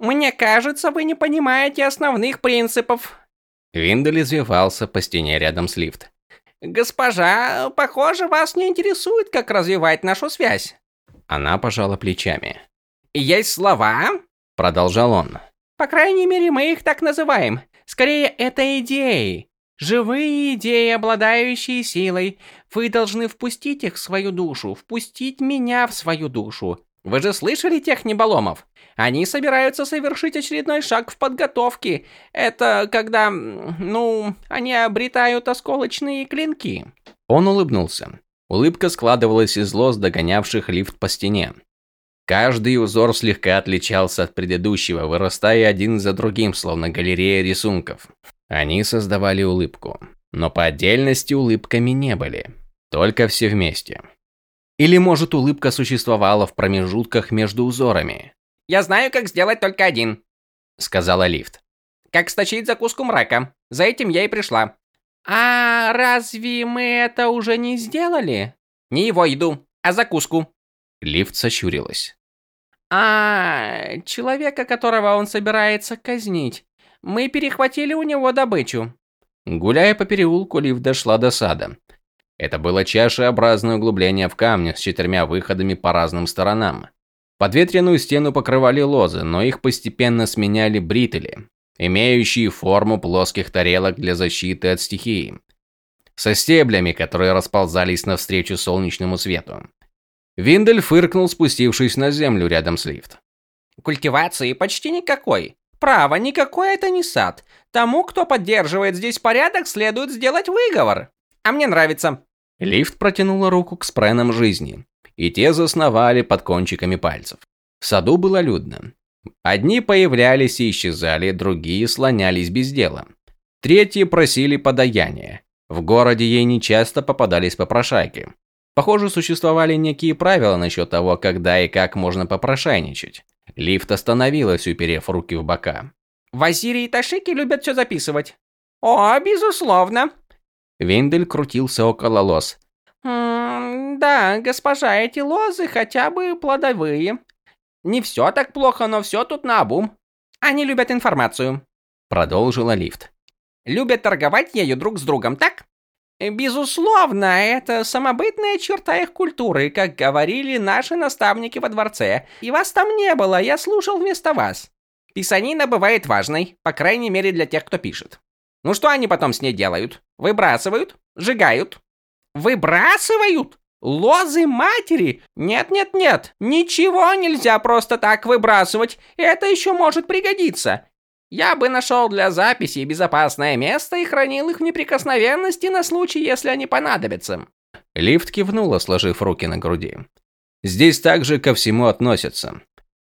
Мне кажется, вы не понимаете основных принципов. Виндель извивался по стене рядом с лифт. Госпожа, похоже, вас не интересует, как развивать нашу связь. Она пожала плечами. Есть слова, продолжал он. По крайней мере, мы их так называем. Скорее, это идеи. Живые идеи, обладающие силой. Вы должны впустить их в свою душу, впустить меня в свою душу. Вы же слышали тех неболомов? Они собираются совершить очередной шаг в подготовке. Это когда, ну, они обретают осколочные клинки. Он улыбнулся. Улыбка складывалась из лоз, догонявших лифт по стене. Каждый узор слегка отличался от предыдущего, вырастая один за другим, словно галерея рисунков. Они создавали улыбку, но по отдельности улыбками не были, только все вместе. Или, может, улыбка существовала в промежутках между узорами. «Я знаю, как сделать только один», — сказала лифт. «Как сточить закуску мрака. За этим я и пришла». «А разве мы это уже не сделали?» «Не его еду, а закуску». Лифт сощурилась. «А, человека, которого он собирается казнить. Мы перехватили у него добычу». Гуляя по переулку, лифт дошла до сада. Это было чашеобразное углубление в камне с четырьмя выходами по разным сторонам. Подветренную стену покрывали лозы, но их постепенно сменяли брители, имеющие форму плоских тарелок для защиты от стихии, со стеблями, которые расползались навстречу солнечному свету. Виндель фыркнул, спустившись на землю рядом с лифт. «Культивации почти никакой. Право, никакой это не сад. Тому, кто поддерживает здесь порядок, следует сделать выговор. А мне нравится. Лифт протянула руку к спренам жизни, и те засновали под кончиками пальцев. В саду было людно. Одни появлялись и исчезали, другие слонялись без дела. Третьи просили подаяния. В городе ей нечасто попадались попрошайки. Похоже, существовали некие правила насчет того, когда и как можно попрошайничать. Лифт остановилась, уперев руки в бока. «Вазири и Ташики любят все записывать». «О, безусловно», Вендель крутился около лоз. «М да, госпожа, эти лозы хотя бы плодовые. Не все так плохо, но все тут наобум. Они любят информацию», — продолжила лифт. «Любят торговать ею друг с другом, так?» «Безусловно, это самобытная черта их культуры, как говорили наши наставники во дворце. И вас там не было, я слушал вместо вас. Писанина бывает важной, по крайней мере для тех, кто пишет. Ну что они потом с ней делают? Выбрасывают? Сжигают? Выбрасывают? Лозы матери? Нет-нет-нет, ничего нельзя просто так выбрасывать, это еще может пригодиться. Я бы нашел для записи безопасное место и хранил их в неприкосновенности на случай, если они понадобятся. Лифт кивнула, сложив руки на груди. Здесь также ко всему относятся.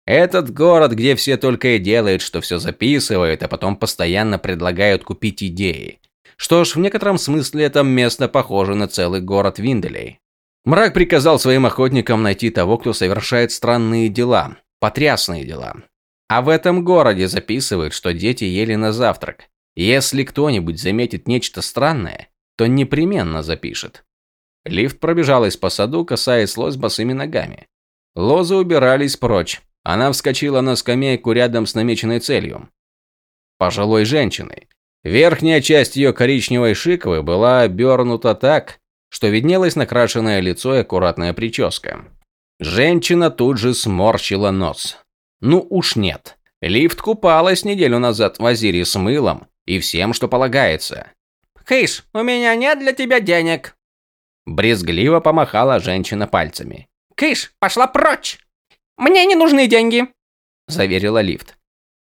Этот город, где все только и делают, что все записывают, а потом постоянно предлагают купить идеи. Что ж, в некотором смысле это место похоже на целый город Винделей. Мрак приказал своим охотникам найти того, кто совершает странные дела, потрясные дела. А в этом городе записывают, что дети ели на завтрак. Если кто-нибудь заметит нечто странное, то непременно запишет. Лифт пробежалась по саду, касаясь лоз босыми ногами. Лозы убирались прочь, она вскочила на скамейку рядом с намеченной целью. Пожилой женщиной. Верхняя часть ее коричневой шиковы была обернута так, что виднелось накрашенное лицо и аккуратная прическа. Женщина тут же сморщила нос. Ну уж нет. Лифт купалась неделю назад в Азире с мылом и всем, что полагается. «Хейш, у меня нет для тебя денег!» Брезгливо помахала женщина пальцами. «Кыш, пошла прочь!» «Мне не нужны деньги», – заверила лифт.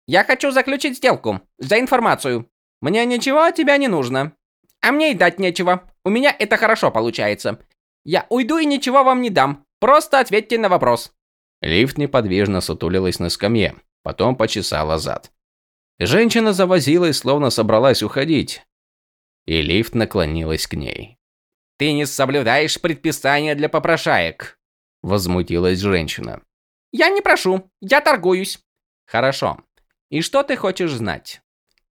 «Я хочу заключить сделку. За информацию. Мне ничего от тебя не нужно. А мне и дать нечего. У меня это хорошо получается. Я уйду и ничего вам не дам. Просто ответьте на вопрос». Лифт неподвижно сутулилась на скамье, потом почесала зад. Женщина завозилась, словно собралась уходить. И лифт наклонилась к ней. «Ты не соблюдаешь предписания для попрошаек», – возмутилась женщина. Я не прошу, я торгуюсь. Хорошо. И что ты хочешь знать?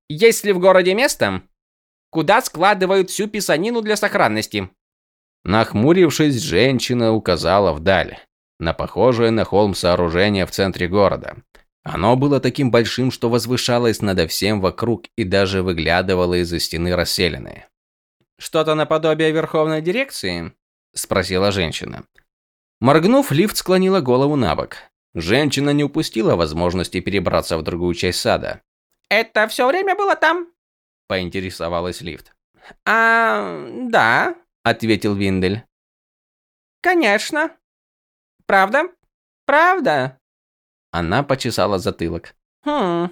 Есть ли в городе место, куда складывают всю писанину для сохранности? Нахмурившись, женщина указала вдаль, на похожее на холм сооружение в центре города. Оно было таким большим, что возвышалось над всем вокруг и даже выглядывало из-за стены расселенное. «Что-то наподобие Верховной Дирекции?» – спросила женщина. Моргнув, лифт склонила голову на бок. Женщина не упустила возможности перебраться в другую часть сада. «Это все время было там?» – поинтересовалась лифт. «А, да», – ответил Виндель. «Конечно. Правда? Правда?» Она почесала затылок. «Хм,